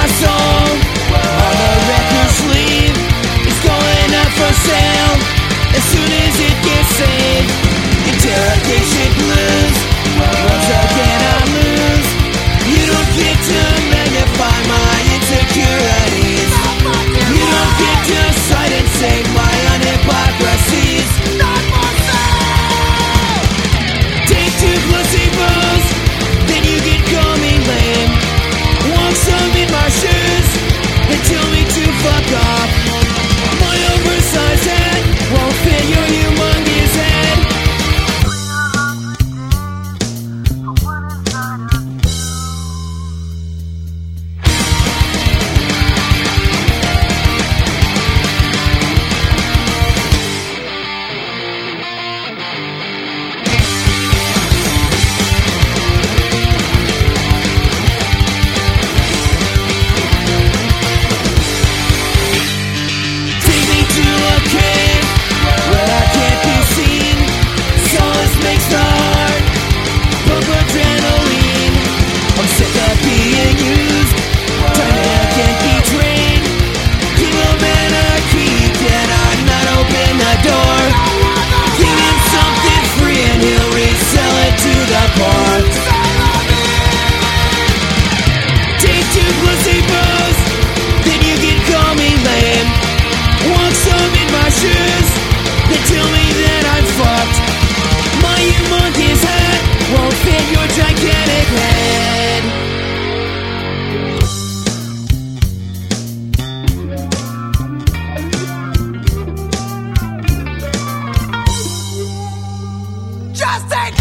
my soul Just take